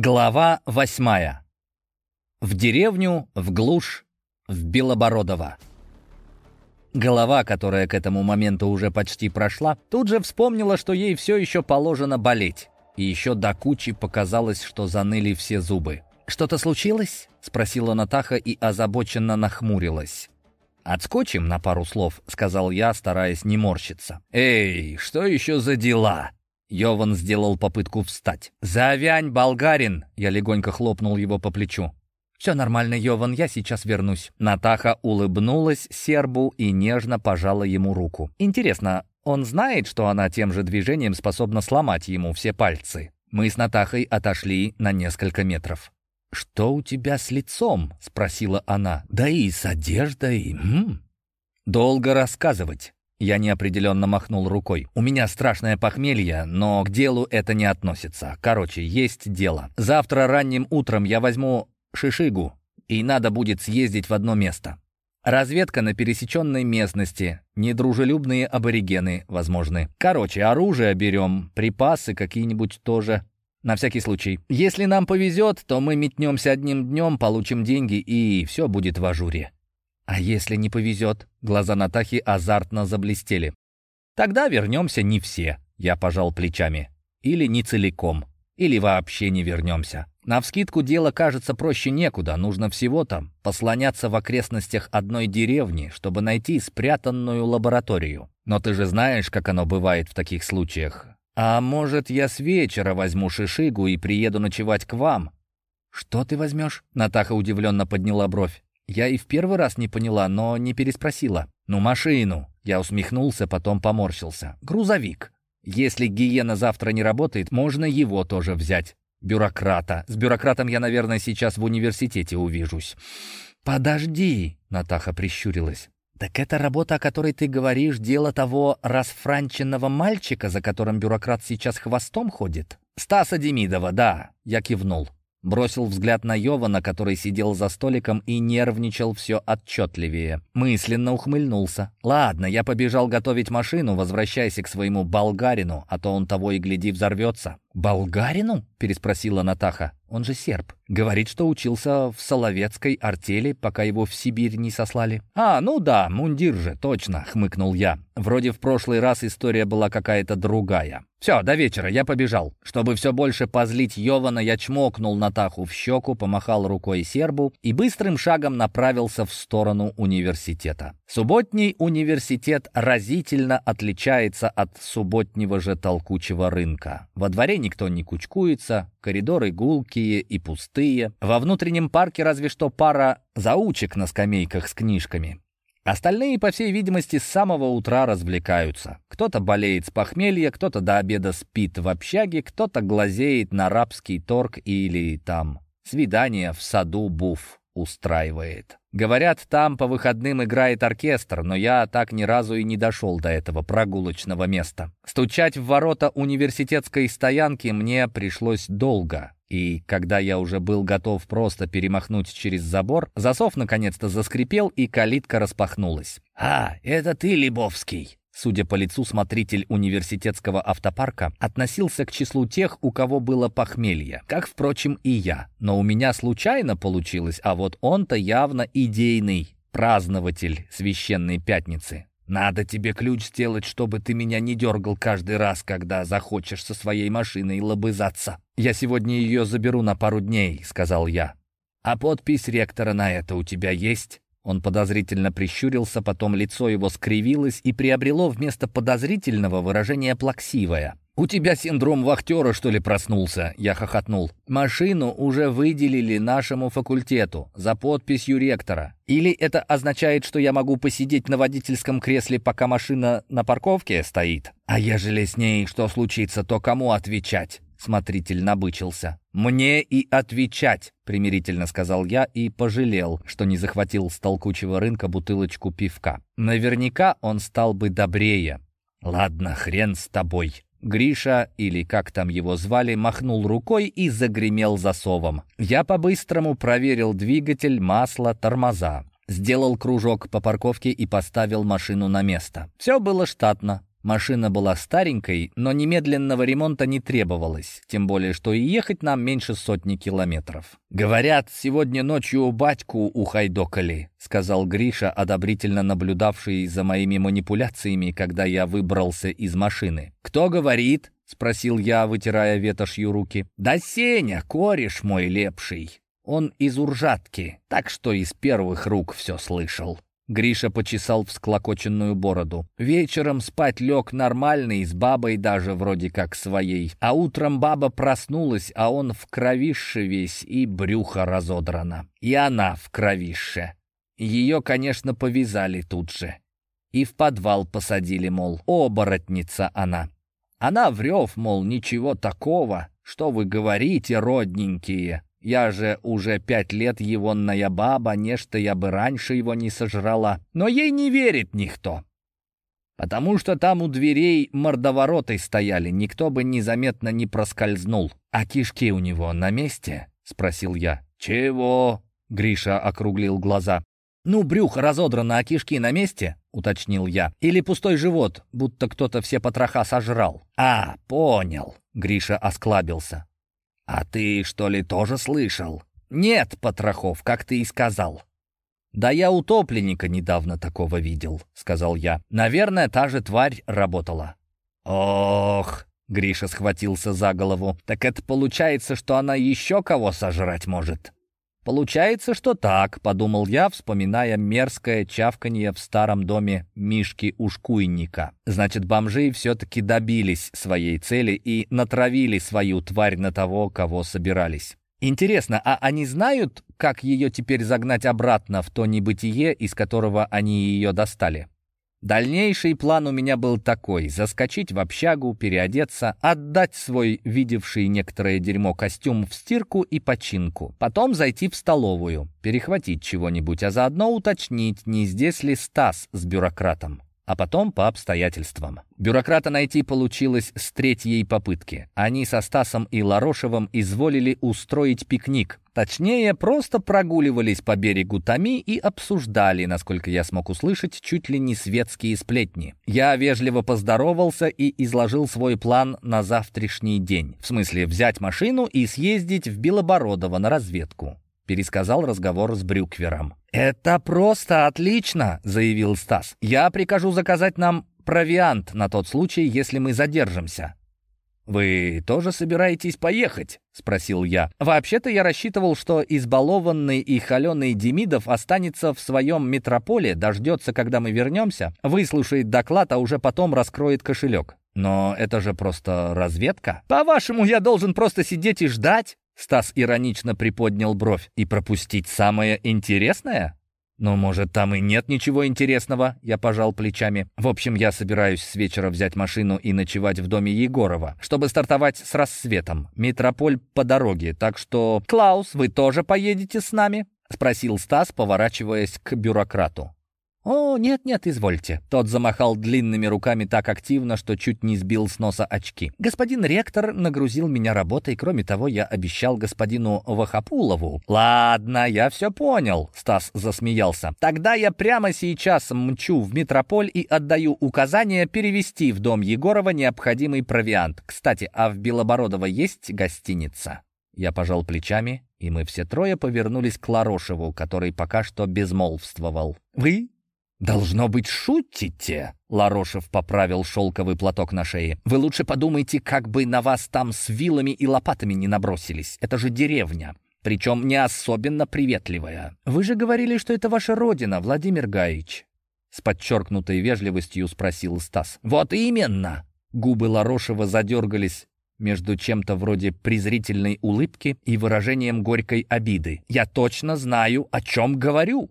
Глава восьмая. В деревню, в глушь, в Белобородово. Голова, которая к этому моменту уже почти прошла, тут же вспомнила, что ей все еще положено болеть. И еще до кучи показалось, что заныли все зубы. «Что-то случилось?» — спросила Натаха и озабоченно нахмурилась. «Отскочим на пару слов», — сказал я, стараясь не морщиться. «Эй, что еще за дела?» Йован сделал попытку встать. «Завянь, болгарин!» Я легонько хлопнул его по плечу. «Все нормально, Йован, я сейчас вернусь». Натаха улыбнулась сербу и нежно пожала ему руку. «Интересно, он знает, что она тем же движением способна сломать ему все пальцы?» Мы с Натахой отошли на несколько метров. «Что у тебя с лицом?» — спросила она. «Да и с одеждой. М -м. «Долго рассказывать». Я неопределенно махнул рукой. «У меня страшное похмелье, но к делу это не относится. Короче, есть дело. Завтра ранним утром я возьму шишигу, и надо будет съездить в одно место. Разведка на пересеченной местности, недружелюбные аборигены возможны. Короче, оружие берем, припасы какие-нибудь тоже. На всякий случай. Если нам повезет, то мы метнемся одним днем, получим деньги, и все будет в ажуре. А если не повезет? Глаза Натахи азартно заблестели. Тогда вернемся не все, я пожал плечами. Или не целиком. Или вообще не вернемся. Навскидку дело кажется проще некуда. Нужно всего-то послоняться в окрестностях одной деревни, чтобы найти спрятанную лабораторию. Но ты же знаешь, как оно бывает в таких случаях. А может, я с вечера возьму шишигу и приеду ночевать к вам? Что ты возьмешь? Натаха удивленно подняла бровь. Я и в первый раз не поняла, но не переспросила. «Ну, машину!» Я усмехнулся, потом поморщился. «Грузовик. Если гиена завтра не работает, можно его тоже взять. Бюрократа. С бюрократом я, наверное, сейчас в университете увижусь». «Подожди!» — Натаха прищурилась. «Так это работа, о которой ты говоришь, дело того расфранченного мальчика, за которым бюрократ сейчас хвостом ходит?» «Стаса Демидова, да», — я кивнул. Бросил взгляд на Йована, который сидел за столиком и нервничал все отчетливее. Мысленно ухмыльнулся. «Ладно, я побежал готовить машину, возвращайся к своему болгарину, а то он того и гляди взорвется». «Болгарину?» — переспросила Натаха. «Он же серб. Говорит, что учился в Соловецкой артели, пока его в Сибирь не сослали». «А, ну да, мундир же, точно», — хмыкнул я. Вроде в прошлый раз история была какая-то другая. «Все, до вечера, я побежал». Чтобы все больше позлить Йована, я чмокнул Натаху в щеку, помахал рукой сербу и быстрым шагом направился в сторону университета. Субботний университет разительно отличается от субботнего же толкучего рынка. Во дворе никто не кучкуется, коридоры гулкие и пустые. Во внутреннем парке разве что пара заучек на скамейках с книжками. Остальные, по всей видимости, с самого утра развлекаются. Кто-то болеет с похмелья, кто-то до обеда спит в общаге, кто-то глазеет на рабский торг или там свидание в саду Буф устраивает. Говорят, там по выходным играет оркестр, но я так ни разу и не дошел до этого прогулочного места. Стучать в ворота университетской стоянки мне пришлось долго. И когда я уже был готов просто перемахнуть через забор, засов наконец-то заскрипел, и калитка распахнулась. «А, это ты, Лебовский!» Судя по лицу, смотритель университетского автопарка относился к числу тех, у кого было похмелье, как, впрочем, и я. Но у меня случайно получилось, а вот он-то явно идейный празднователь священной пятницы. «Надо тебе ключ сделать, чтобы ты меня не дергал каждый раз, когда захочешь со своей машиной лобызаться. Я сегодня ее заберу на пару дней», — сказал я. «А подпись ректора на это у тебя есть?» Он подозрительно прищурился, потом лицо его скривилось и приобрело вместо подозрительного выражение плаксивое. «У тебя синдром вахтера, что ли, проснулся?» Я хохотнул. «Машину уже выделили нашему факультету за подписью ректора. Или это означает, что я могу посидеть на водительском кресле, пока машина на парковке стоит? А ежели с ней что случится, то кому отвечать?» Смотритель набычился. «Мне и отвечать», — примирительно сказал я и пожалел, что не захватил с толкучего рынка бутылочку пивка. Наверняка он стал бы добрее. «Ладно, хрен с тобой». Гриша, или как там его звали, махнул рукой и загремел засовом. Я по-быстрому проверил двигатель, масло, тормоза. Сделал кружок по парковке и поставил машину на место. Все было штатно. Машина была старенькой, но немедленного ремонта не требовалось, тем более, что и ехать нам меньше сотни километров. «Говорят, сегодня ночью батьку ухайдокали», — сказал Гриша, одобрительно наблюдавший за моими манипуляциями, когда я выбрался из машины. «Кто говорит?» — спросил я, вытирая ветошью руки. «Да Сеня, кореш мой лепший. Он из Уржатки, так что из первых рук все слышал». Гриша почесал всклокоченную бороду. Вечером спать лег нормальный, с бабой даже вроде как своей. А утром баба проснулась, а он в кровище весь и брюхо разодрано. И она в кровище. Ее, конечно, повязали тут же. И в подвал посадили, мол, оборотница она. Она врев, мол, ничего такого, что вы говорите, родненькие. Я же уже пять лет егонная баба, нечто я бы раньше его не сожрала. Но ей не верит никто. Потому что там у дверей мордовороты стояли, никто бы незаметно не проскользнул. «А кишки у него на месте?» — спросил я. «Чего?» — Гриша округлил глаза. «Ну, брюхо разодрано, а кишки на месте?» — уточнил я. «Или пустой живот, будто кто-то все потроха сожрал?» «А, понял», — Гриша осклабился. «А ты, что ли, тоже слышал?» «Нет, Потрохов, как ты и сказал». «Да я утопленника недавно такого видел», — сказал я. «Наверное, та же тварь работала». «Ох!» — Гриша схватился за голову. «Так это получается, что она еще кого сожрать может?» «Получается, что так», — подумал я, вспоминая мерзкое чавканье в старом доме Мишки-ушкуйника. «Значит, бомжи все-таки добились своей цели и натравили свою тварь на того, кого собирались». Интересно, а они знают, как ее теперь загнать обратно в то небытие, из которого они ее достали? Дальнейший план у меня был такой — заскочить в общагу, переодеться, отдать свой видевший некоторое дерьмо костюм в стирку и починку, потом зайти в столовую, перехватить чего-нибудь, а заодно уточнить, не здесь ли Стас с бюрократом а потом по обстоятельствам. Бюрократа найти получилось с третьей попытки. Они со Стасом и Ларошевым изволили устроить пикник. Точнее, просто прогуливались по берегу Томи и обсуждали, насколько я смог услышать, чуть ли не светские сплетни. Я вежливо поздоровался и изложил свой план на завтрашний день. В смысле, взять машину и съездить в Белобородово на разведку пересказал разговор с Брюквером. «Это просто отлично!» — заявил Стас. «Я прикажу заказать нам провиант на тот случай, если мы задержимся». «Вы тоже собираетесь поехать?» — спросил я. «Вообще-то я рассчитывал, что избалованный и холеный Демидов останется в своем метрополе, дождется, когда мы вернемся, выслушает доклад, а уже потом раскроет кошелек. Но это же просто разведка. По-вашему, я должен просто сидеть и ждать?» Стас иронично приподнял бровь. «И пропустить самое интересное?» «Ну, может, там и нет ничего интересного?» Я пожал плечами. «В общем, я собираюсь с вечера взять машину и ночевать в доме Егорова, чтобы стартовать с рассветом. Метрополь по дороге, так что... Клаус, вы тоже поедете с нами?» — спросил Стас, поворачиваясь к бюрократу. «О, нет-нет, извольте». Тот замахал длинными руками так активно, что чуть не сбил с носа очки. «Господин ректор нагрузил меня работой, кроме того, я обещал господину Вахапулову». «Ладно, я все понял», — Стас засмеялся. «Тогда я прямо сейчас мчу в метрополь и отдаю указание перевести в дом Егорова необходимый провиант. Кстати, а в Белобородово есть гостиница?» Я пожал плечами, и мы все трое повернулись к Ларошеву, который пока что безмолвствовал. «Вы «Должно быть, шутите?» Ларошев поправил шелковый платок на шее. «Вы лучше подумайте, как бы на вас там с вилами и лопатами не набросились. Это же деревня, причем не особенно приветливая. Вы же говорили, что это ваша родина, Владимир Гаич». С подчеркнутой вежливостью спросил Стас. «Вот именно!» Губы Ларошева задергались между чем-то вроде презрительной улыбки и выражением горькой обиды. «Я точно знаю, о чем говорю!»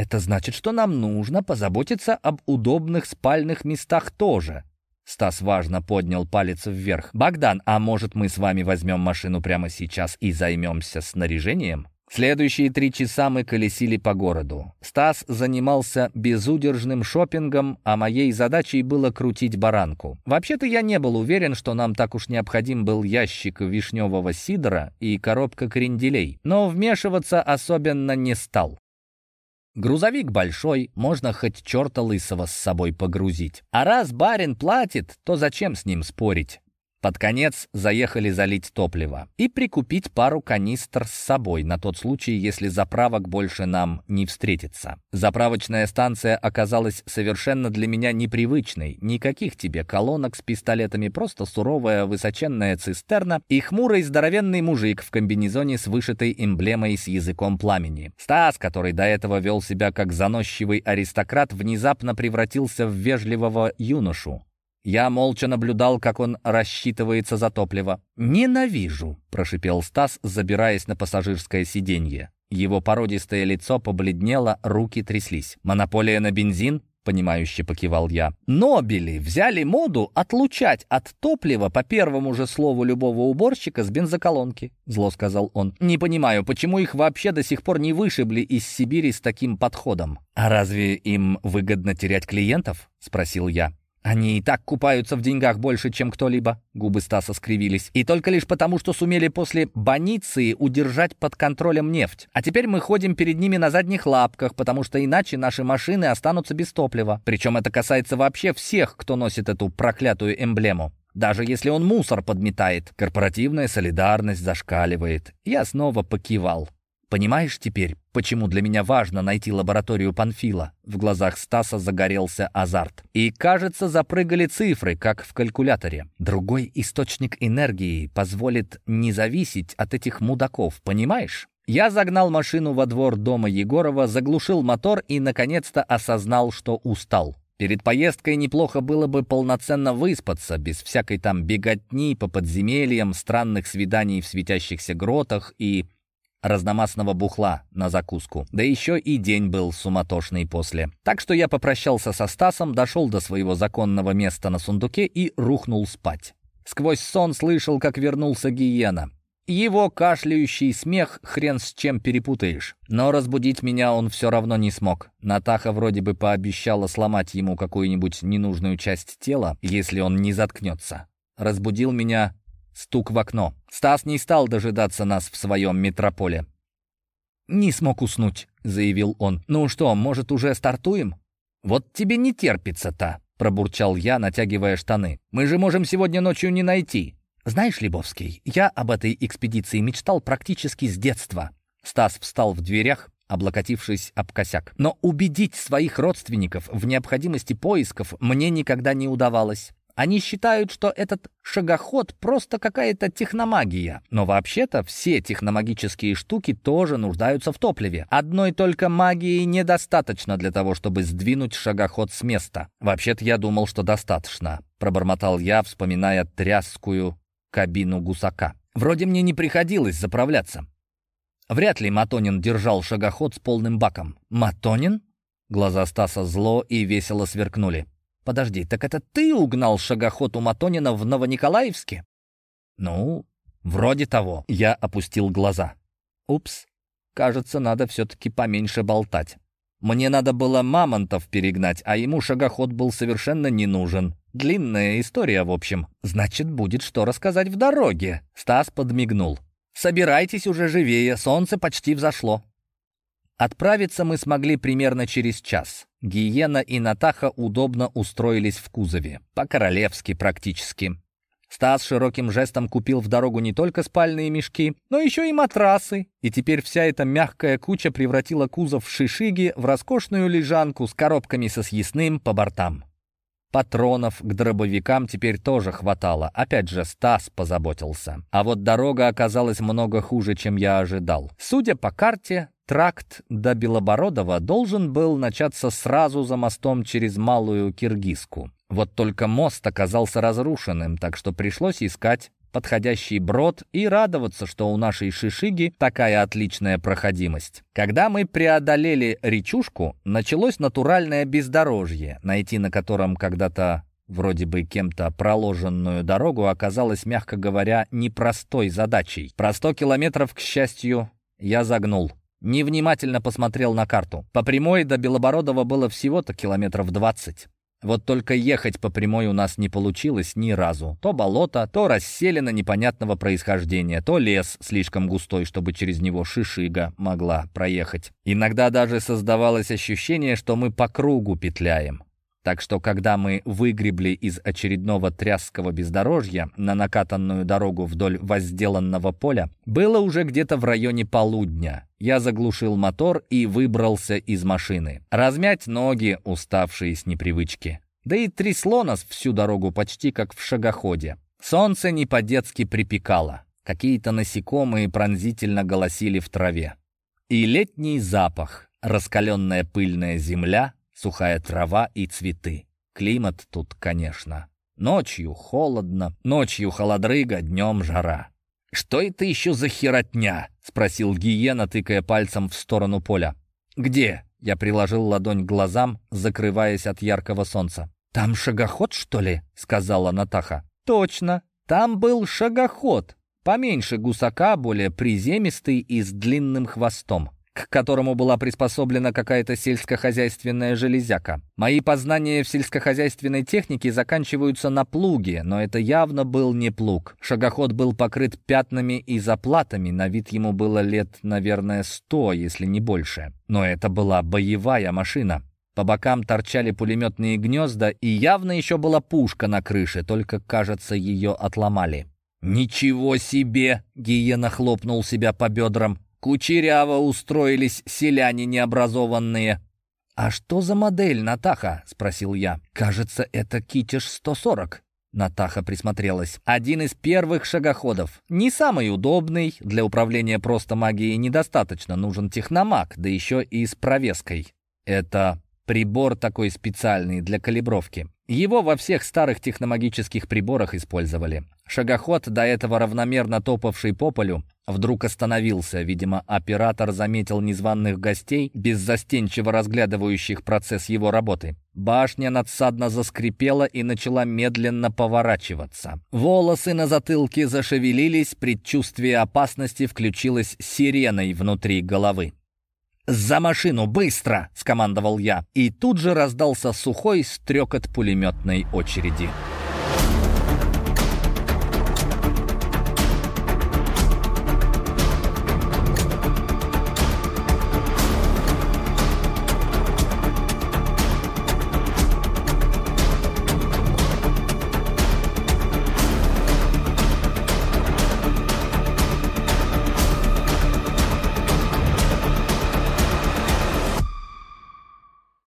Это значит, что нам нужно позаботиться об удобных спальных местах тоже. Стас важно поднял палец вверх. «Богдан, а может мы с вами возьмем машину прямо сейчас и займемся снаряжением?» Следующие три часа мы колесили по городу. Стас занимался безудержным шопингом, а моей задачей было крутить баранку. Вообще-то я не был уверен, что нам так уж необходим был ящик вишневого сидра и коробка кренделей, но вмешиваться особенно не стал. Грузовик большой, можно хоть черта лысого с собой погрузить. А раз барин платит, то зачем с ним спорить? Под конец заехали залить топливо и прикупить пару канистр с собой на тот случай, если заправок больше нам не встретится. Заправочная станция оказалась совершенно для меня непривычной. Никаких тебе колонок с пистолетами, просто суровая высоченная цистерна и хмурый здоровенный мужик в комбинезоне с вышитой эмблемой с языком пламени. Стас, который до этого вел себя как заносчивый аристократ, внезапно превратился в вежливого юношу, я молча наблюдал, как он рассчитывается за топливо. «Ненавижу», — прошипел Стас, забираясь на пассажирское сиденье. Его породистое лицо побледнело, руки тряслись. «Монополия на бензин?» — понимающе покивал я. «Нобели взяли моду отлучать от топлива по первому же слову любого уборщика с бензоколонки», — зло сказал он. «Не понимаю, почему их вообще до сих пор не вышибли из Сибири с таким подходом?» «А разве им выгодно терять клиентов?» — спросил я. «Они и так купаются в деньгах больше, чем кто-либо», — губы Стаса скривились. «И только лишь потому, что сумели после баниции удержать под контролем нефть. А теперь мы ходим перед ними на задних лапках, потому что иначе наши машины останутся без топлива. Причем это касается вообще всех, кто носит эту проклятую эмблему. Даже если он мусор подметает. Корпоративная солидарность зашкаливает. Я снова покивал. Понимаешь теперь, почему для меня важно найти лабораторию Панфила?» В глазах Стаса загорелся азарт. И, кажется, запрыгали цифры, как в калькуляторе. Другой источник энергии позволит не зависеть от этих мудаков, понимаешь? Я загнал машину во двор дома Егорова, заглушил мотор и, наконец-то, осознал, что устал. Перед поездкой неплохо было бы полноценно выспаться, без всякой там беготни по подземельям, странных свиданий в светящихся гротах и разномастного бухла на закуску. Да еще и день был суматошный после. Так что я попрощался со Стасом, дошел до своего законного места на сундуке и рухнул спать. Сквозь сон слышал, как вернулся гиена. Его кашляющий смех хрен с чем перепутаешь. Но разбудить меня он все равно не смог. Натаха вроде бы пообещала сломать ему какую-нибудь ненужную часть тела, если он не заткнется. Разбудил меня Стук в окно. Стас не стал дожидаться нас в своем метрополе. «Не смог уснуть», — заявил он. «Ну что, может, уже стартуем?» «Вот тебе не терпится-то», — пробурчал я, натягивая штаны. «Мы же можем сегодня ночью не найти». «Знаешь, Лебовский, я об этой экспедиции мечтал практически с детства». Стас встал в дверях, облокотившись об косяк. «Но убедить своих родственников в необходимости поисков мне никогда не удавалось. Они считают, что этот шагоход просто какая-то техномагия. Но вообще-то все техномагические штуки тоже нуждаются в топливе. Одной только магии недостаточно для того, чтобы сдвинуть шагоход с места. Вообще-то я думал, что достаточно. Пробормотал я, вспоминая тряскую кабину гусака. Вроде мне не приходилось заправляться. Вряд ли Матонин держал шагоход с полным баком. «Матонин?» Глаза Стаса зло и весело сверкнули. Подожди, так это ты угнал шагоход у Матонина в Новониколаевске? Ну, вроде того. Я опустил глаза. Упс, кажется, надо все-таки поменьше болтать. Мне надо было мамонтов перегнать, а ему шагоход был совершенно не нужен. Длинная история, в общем. Значит, будет что рассказать в дороге. Стас подмигнул. «Собирайтесь уже живее, солнце почти взошло». Отправиться мы смогли примерно через час. Гиена и Натаха удобно устроились в кузове. По-королевски практически. Стас широким жестом купил в дорогу не только спальные мешки, но еще и матрасы. И теперь вся эта мягкая куча превратила кузов Шишиги в роскошную лежанку с коробками со съестным по бортам. Патронов к дробовикам теперь тоже хватало. Опять же, Стас позаботился. А вот дорога оказалась много хуже, чем я ожидал. Судя по карте, Тракт до Белобородова должен был начаться сразу за мостом через Малую Киргизку. Вот только мост оказался разрушенным, так что пришлось искать подходящий брод и радоваться, что у нашей шишиги такая отличная проходимость. Когда мы преодолели речушку, началось натуральное бездорожье, найти на котором когда-то вроде бы кем-то проложенную дорогу оказалось, мягко говоря, непростой задачей. Про сто километров, к счастью, я загнул. Невнимательно посмотрел на карту. По прямой до Белобородова было всего-то километров двадцать. Вот только ехать по прямой у нас не получилось ни разу. То болото, то расселено непонятного происхождения, то лес слишком густой, чтобы через него шишига могла проехать. Иногда даже создавалось ощущение, что мы по кругу петляем. Так что, когда мы выгребли из очередного трясского бездорожья на накатанную дорогу вдоль возделанного поля, было уже где-то в районе полудня. Я заглушил мотор и выбрался из машины. Размять ноги, уставшие с непривычки. Да и трясло нас всю дорогу почти как в шагоходе. Солнце не по-детски припекало. Какие-то насекомые пронзительно голосили в траве. И летний запах, раскаленная пыльная земля — сухая трава и цветы. Климат тут, конечно. Ночью холодно, ночью холодрыга, днем жара. «Что это еще за херотня?» — спросил Гиена, тыкая пальцем в сторону поля. «Где?» — я приложил ладонь к глазам, закрываясь от яркого солнца. «Там шагоход, что ли?» — сказала Натаха. «Точно, там был шагоход. Поменьше гусака, более приземистый и с длинным хвостом к которому была приспособлена какая-то сельскохозяйственная железяка. Мои познания в сельскохозяйственной технике заканчиваются на плуге, но это явно был не плуг. Шагоход был покрыт пятнами и заплатами, на вид ему было лет, наверное, сто, если не больше. Но это была боевая машина. По бокам торчали пулеметные гнезда, и явно еще была пушка на крыше, только, кажется, ее отломали. «Ничего себе!» — Гиена хлопнул себя по бедрам. Кучеряво устроились селяне необразованные. «А что за модель, Натаха?» — спросил я. «Кажется, это Китиш-140». Натаха присмотрелась. «Один из первых шагоходов. Не самый удобный. Для управления просто магией недостаточно. Нужен техномаг, да еще и с провеской. Это прибор такой специальный для калибровки. Его во всех старых техномагических приборах использовали. Шагоход, до этого равномерно топавший по полю, вдруг остановился. Видимо, оператор заметил незваных гостей, беззастенчиво разглядывающих процесс его работы. Башня надсадно заскрипела и начала медленно поворачиваться. Волосы на затылке зашевелились, предчувствие опасности включилось сиреной внутри головы. «За машину, быстро!» — скомандовал я. И тут же раздался сухой стрекот пулеметной очереди.